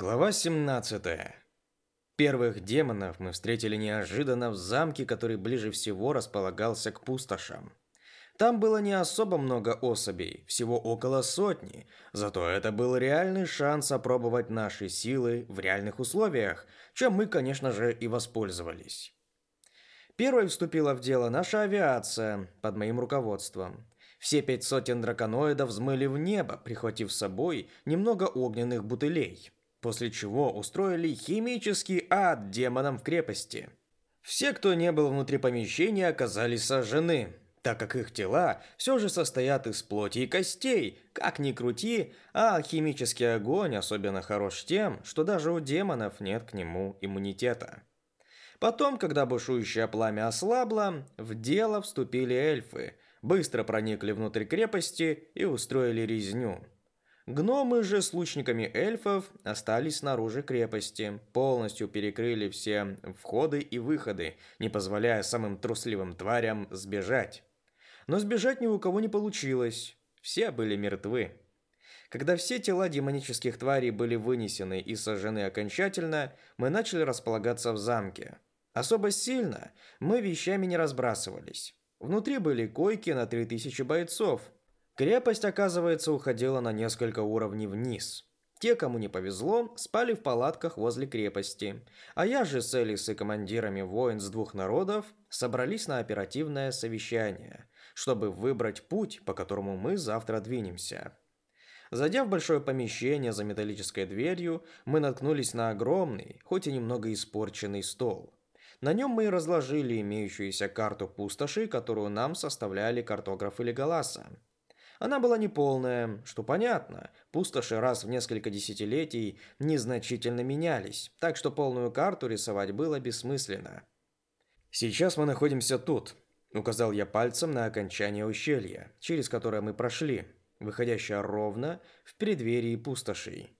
Глава 17. Первых демонов мы встретили неожиданно в замке, который ближе всего располагался к пустошам. Там было не особо много особей, всего около сотни, зато это был реальный шанс опробовать наши силы в реальных условиях, чем мы, конечно же, и воспользовались. Первой вступила в дело наша авиация под моим руководством. Все пять сотен драконоидов взмыли в небо, прихватив с собой немного огненных бутылей – после чего устроили химический ад демонам в крепости. Все, кто не был внутри помещения, оказались сожжены, так как их тела все же состоят из плоти и костей. Как ни крути, а химический огонь особенно хорош тем, что даже у демонов нет к нему иммунитета. Потом, когда бушующее пламя ослабло, в дело вступили эльфы, быстро проникли внутрь крепости и устроили резню. Гномы же с лучниками эльфов остались снаружи крепости, полностью перекрыли все входы и выходы, не позволяя самым трусливым тварям сбежать. Но сбежать ни у кого не получилось. Все были мертвы. Когда все тела демонических тварей были вынесены и сожжены окончательно, мы начали располагаться в замке. Особо сильно мы вещами не разбрасывались. Внутри были койки на 3000 бойцов, Крепость, оказывается, уходила на несколько уровней вниз. Те, кому не повезло, спали в палатках возле крепости, а я же с Элис и командирами воин с двух народов собрались на оперативное совещание, чтобы выбрать путь, по которому мы завтра двинемся. Зайдя в большое помещение за металлической дверью, мы наткнулись на огромный, хоть и немного испорченный стол. На нем мы разложили имеющуюся карту пустоши, которую нам составляли картографы Леголаса. Она была неполная, что понятно. Пустоши раз в несколько десятилетий незначительно менялись, так что полную карту рисовать было бессмысленно. «Сейчас мы находимся тут», — указал я пальцем на окончание ущелья, через которое мы прошли, выходящее ровно в преддверии пустошей.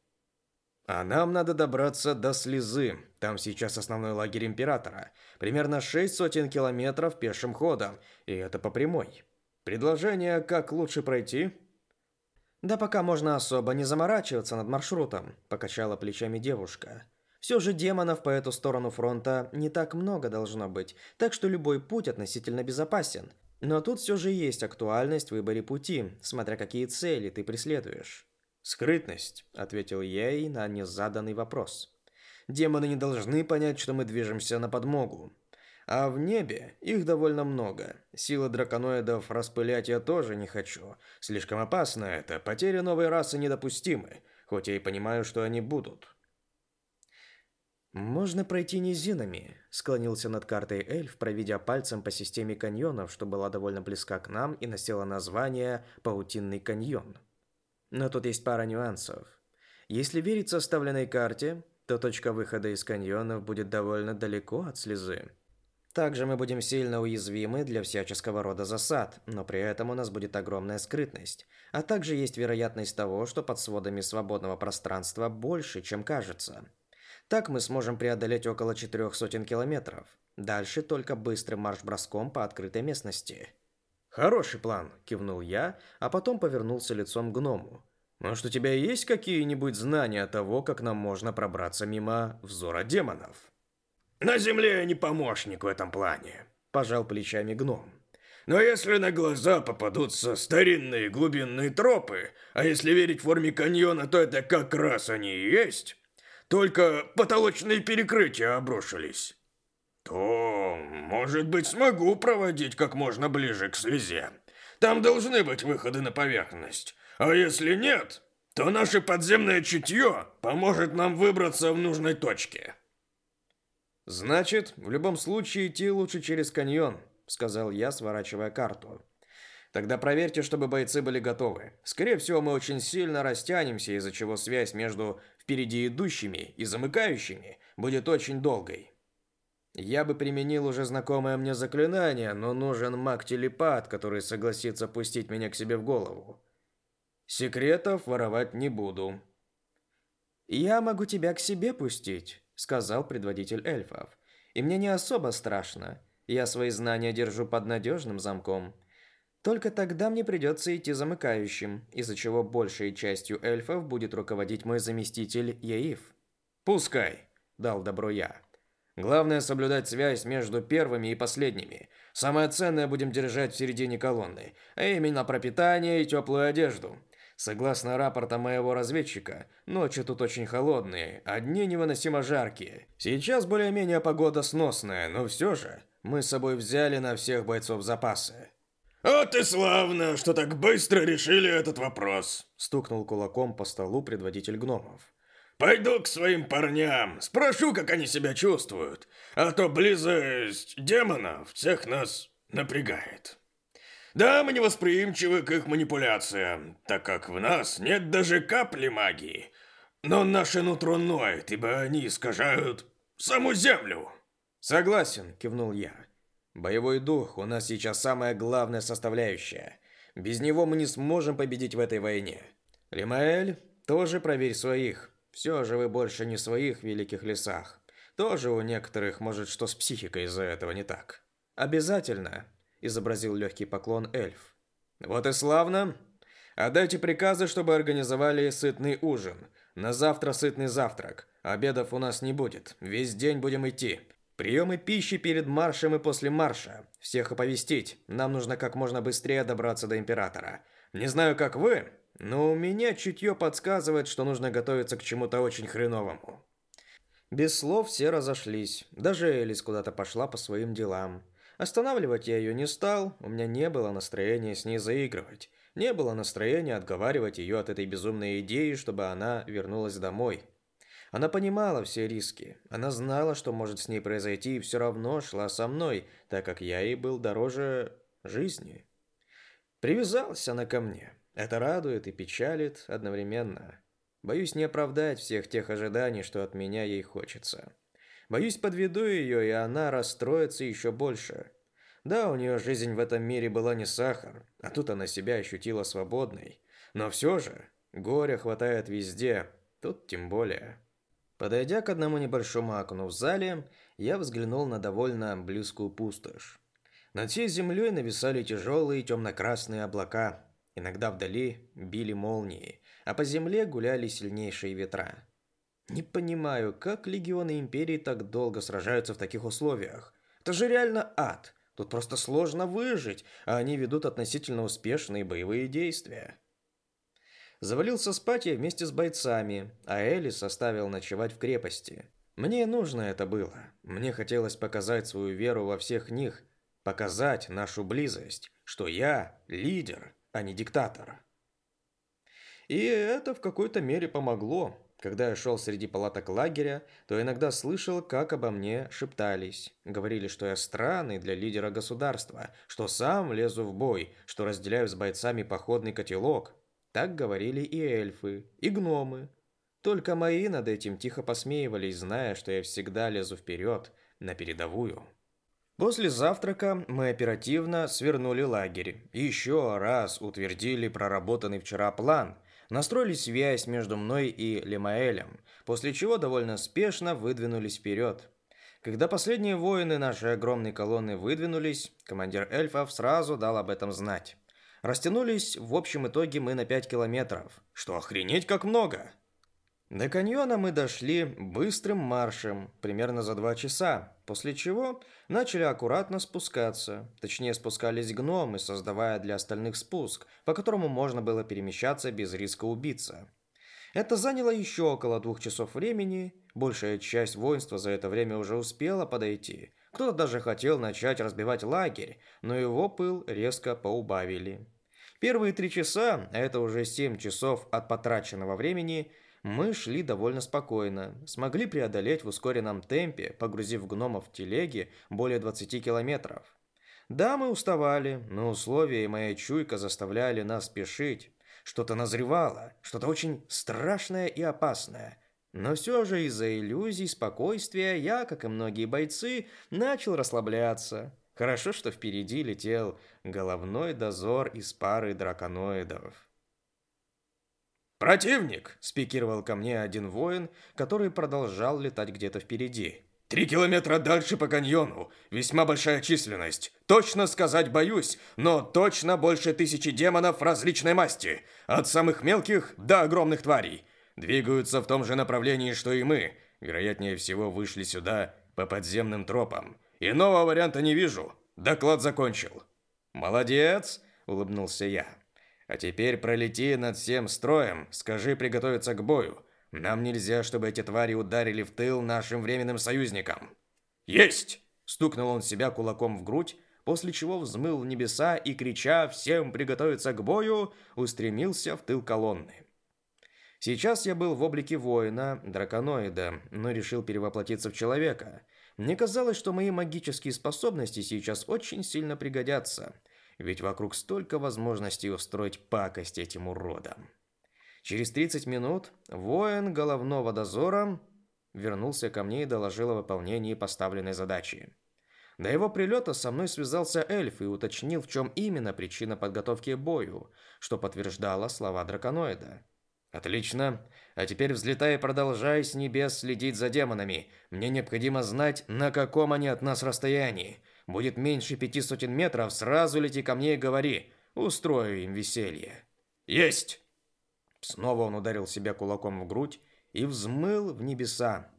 А нам надо добраться до Слезы. Там сейчас основной лагерь Императора. Примерно шесть сотен километров пешим ходом, и это по прямой. Предложение, как лучше пройти? Да пока можно особо не заморачиваться над маршрутом, покачала плечами девушка. Все же демонов по эту сторону фронта не так много должно быть, так что любой путь относительно безопасен. Но тут все же есть актуальность в выборе пути, смотря какие цели ты преследуешь. «Скрытность», — ответил я ей на незаданный вопрос. «Демоны не должны понять, что мы движемся на подмогу. А в небе их довольно много. Силы драконоидов распылять я тоже не хочу. Слишком опасно это. Потери новой расы недопустимы. Хоть я и понимаю, что они будут. «Можно пройти низинами», — склонился над картой эльф, проведя пальцем по системе каньонов, что была довольно близка к нам и носила название «Паутинный каньон». Но тут есть пара нюансов. Если верить составленной карте, то точка выхода из каньонов будет довольно далеко от слезы. Также мы будем сильно уязвимы для всяческого рода засад, но при этом у нас будет огромная скрытность. А также есть вероятность того, что под сводами свободного пространства больше, чем кажется. Так мы сможем преодолеть около четырех сотен километров. Дальше только быстрым марш-броском по открытой местности. «Хороший план», – кивнул я, а потом повернулся лицом к гному. «Может, у тебя есть какие-нибудь знания того, как нам можно пробраться мимо взора демонов?» На земле я не помощник в этом плане, пожал плечами гном. Но если на глаза попадутся старинные глубинные тропы, а если верить форме каньона, то это как раз они и есть, только потолочные перекрытия обрушились, то, может быть, смогу проводить как можно ближе к слезе. Там должны быть выходы на поверхность. А если нет, то наше подземное чутье поможет нам выбраться в нужной точке. «Значит, в любом случае идти лучше через каньон», — сказал я, сворачивая карту. «Тогда проверьте, чтобы бойцы были готовы. Скорее всего, мы очень сильно растянемся, из-за чего связь между впереди идущими и замыкающими будет очень долгой». Я бы применил уже знакомое мне заклинание, но нужен маг-телепат, который согласится пустить меня к себе в голову. Секретов воровать не буду. «Я могу тебя к себе пустить», сказал предводитель эльфов. И мне не особо страшно. Я свои знания держу под надежным замком. Только тогда мне придется идти замыкающим, из-за чего большей частью эльфов будет руководить мой заместитель Яив. «Пускай», — дал добро я. «Главное соблюдать связь между первыми и последними. Самое ценное будем держать в середине колонны, а именно пропитание и теплую одежду. Согласно рапортам моего разведчика, ночи тут очень холодные, а дни невыносимо жаркие. Сейчас более-менее погода сносная, но все же мы с собой взяли на всех бойцов запасы. «Вот и славно, что так быстро решили этот вопрос!» Стукнул кулаком по столу предводитель гномов. «Пойду к своим парням, спрошу, как они себя чувствуют, а то близость демонов всех нас напрягает». Да, мы не восприимчивы к их манипуляциям, так как в нас нет даже капли магии. Но наше нутро ноет, ибо они искажают саму землю. Согласен, кивнул я. Боевой дух у нас сейчас самая главная составляющая. Без него мы не сможем победить в этой войне. Лимаэль, тоже проверь своих. Все же вы больше не в своих великих лесах. Тоже у некоторых, может, что с психикой из-за этого не так. Обязательно изобразил легкий поклон эльф. Вот и славно. Отдайте приказы, чтобы организовали сытный ужин. На завтра сытный завтрак. Обедов у нас не будет. Весь день будем идти. Приемы пищи перед маршем и после марша. Всех оповестить. Нам нужно как можно быстрее добраться до императора. Не знаю, как вы, но у меня чутье подсказывает, что нужно готовиться к чему-то очень хреновому. Без слов все разошлись. Даже Элис куда-то пошла по своим делам. Останавливать я ее не стал, у меня не было настроения с ней заигрывать. Не было настроения отговаривать ее от этой безумной идеи, чтобы она вернулась домой. Она понимала все риски. Она знала, что может с ней произойти, и все равно шла со мной, так как я ей был дороже жизни. Привязалась она ко мне. Это радует и печалит одновременно. Боюсь не оправдать всех тех ожиданий, что от меня ей хочется. Боюсь, подведу ее, и она расстроится еще больше. Да, у нее жизнь в этом мире была не сахар, а тут она себя ощутила свободной. Но все же, горя хватает везде, тут тем более. Подойдя к одному небольшому окну в зале, я взглянул на довольно близкую пустошь. Над всей землей нависали тяжелые темно-красные облака. Иногда вдали били молнии, а по земле гуляли сильнейшие ветра. Не понимаю, как легионы Империи так долго сражаются в таких условиях. Это же реально ад. Тут просто сложно выжить, а они ведут относительно успешные боевые действия. Завалился спать я вместе с бойцами, а Элис оставил ночевать в крепости. Мне нужно это было. Мне хотелось показать свою веру во всех них, показать нашу близость, что я лидер, а не диктатор. И это в какой-то мере помогло. Когда я шел среди палаток лагеря, то иногда слышал, как обо мне шептались. Говорили, что я странный для лидера государства, что сам лезу в бой, что разделяю с бойцами походный котелок. Так говорили и эльфы, и гномы. Только мои над этим тихо посмеивались, зная, что я всегда лезу вперед, на передовую. После завтрака мы оперативно свернули лагерь еще раз утвердили проработанный вчера план – настроили связь между мной и Лемаэлем, после чего довольно спешно выдвинулись вперед. Когда последние воины нашей огромной колонны выдвинулись, командир эльфов сразу дал об этом знать. Растянулись в общем итоге мы на 5 километров, что охренеть как много. До каньона мы дошли быстрым маршем, примерно за два часа, после чего начали аккуратно спускаться. Точнее, спускались гномы, создавая для остальных спуск, по которому можно было перемещаться без риска убиться. Это заняло еще около двух часов времени. Большая часть воинства за это время уже успела подойти. Кто-то даже хотел начать разбивать лагерь, но его пыл резко поубавили. Первые три часа, а это уже семь часов от потраченного времени – мы шли довольно спокойно, смогли преодолеть в ускоренном темпе, погрузив гномов в телеги более 20 километров. Да, мы уставали, но условия и моя чуйка заставляли нас спешить. Что-то назревало, что-то очень страшное и опасное. Но все же из-за иллюзий спокойствия я, как и многие бойцы, начал расслабляться. Хорошо, что впереди летел головной дозор из пары драконоидов. «Противник!» – спикировал ко мне один воин, который продолжал летать где-то впереди. «Три километра дальше по каньону. Весьма большая численность. Точно сказать боюсь, но точно больше тысячи демонов различной масти. От самых мелких до огромных тварей. Двигаются в том же направлении, что и мы. Вероятнее всего, вышли сюда по подземным тропам. Иного варианта не вижу. Доклад закончил. Молодец, улыбнулся я. А теперь пролети над всем строем, скажи приготовиться к бою. Нам нельзя, чтобы эти твари ударили в тыл нашим временным союзникам. Есть! Стукнул он себя кулаком в грудь, после чего взмыл в небеса и, крича «Всем приготовиться к бою!», устремился в тыл колонны. Сейчас я был в облике воина, драконоида, но решил перевоплотиться в человека. Мне казалось, что мои магические способности сейчас очень сильно пригодятся, ведь вокруг столько возможностей устроить пакость этим уродам. Через 30 минут воин головного дозора вернулся ко мне и доложил о выполнении поставленной задачи. До его прилета со мной связался эльф и уточнил, в чем именно причина подготовки к бою, что подтверждало слова драконоида. «Отлично. А теперь взлетай и продолжай с небес следить за демонами. Мне необходимо знать, на каком они от нас расстоянии. Будет меньше пяти сотен метров, сразу лети ко мне и говори. Устрою им веселье». «Есть!» Снова он ударил себя кулаком в грудь и взмыл в небеса.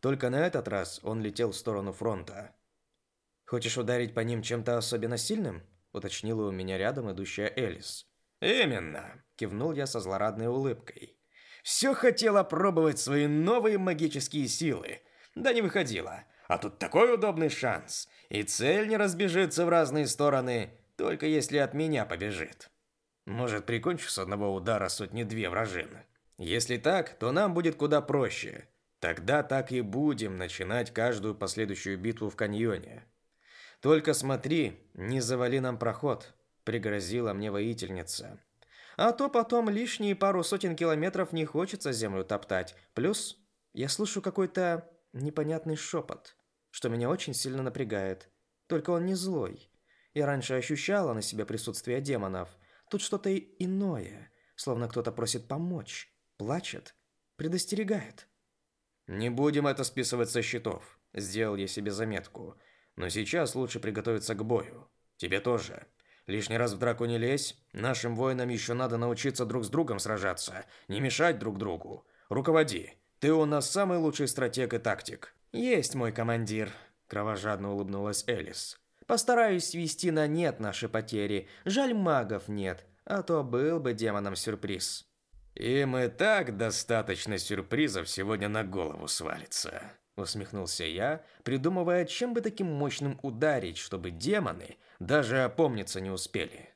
Только на этот раз он летел в сторону фронта. «Хочешь ударить по ним чем-то особенно сильным?» – уточнила у меня рядом идущая Элис. «Именно!» – кивнул я со злорадной улыбкой. «Все хотела пробовать свои новые магические силы, да не выходила. А тут такой удобный шанс, и цель не разбежится в разные стороны, только если от меня побежит. Может, прикончу с одного удара сотни-две вражин. Если так, то нам будет куда проще. Тогда так и будем начинать каждую последующую битву в каньоне. Только смотри, не завали нам проход, пригрозила мне воительница. А то потом лишние пару сотен километров не хочется землю топтать. Плюс я слышу какой-то непонятный шепот, что меня очень сильно напрягает. Только он не злой. Я раньше ощущала на себе присутствие демонов. Тут что-то иное, словно кто-то просит помочь, плачет, предостерегает. Не будем это списывать со счетов. Сделал я себе заметку. Но сейчас лучше приготовиться к бою. Тебе тоже. Лишний раз в драку не лезь. Нашим воинам еще надо научиться друг с другом сражаться, не мешать друг другу. Руководи. Ты у нас самый лучший стратег и тактик. Есть мой командир, кровожадно улыбнулась Элис. Постараюсь свести на нет наши потери. Жаль, магов нет, а то был бы демонам сюрприз. И так достаточно сюрпризов сегодня на голову свалится. Усмехнулся я, придумывая, чем бы таким мощным ударить, чтобы демоны даже опомниться не успели.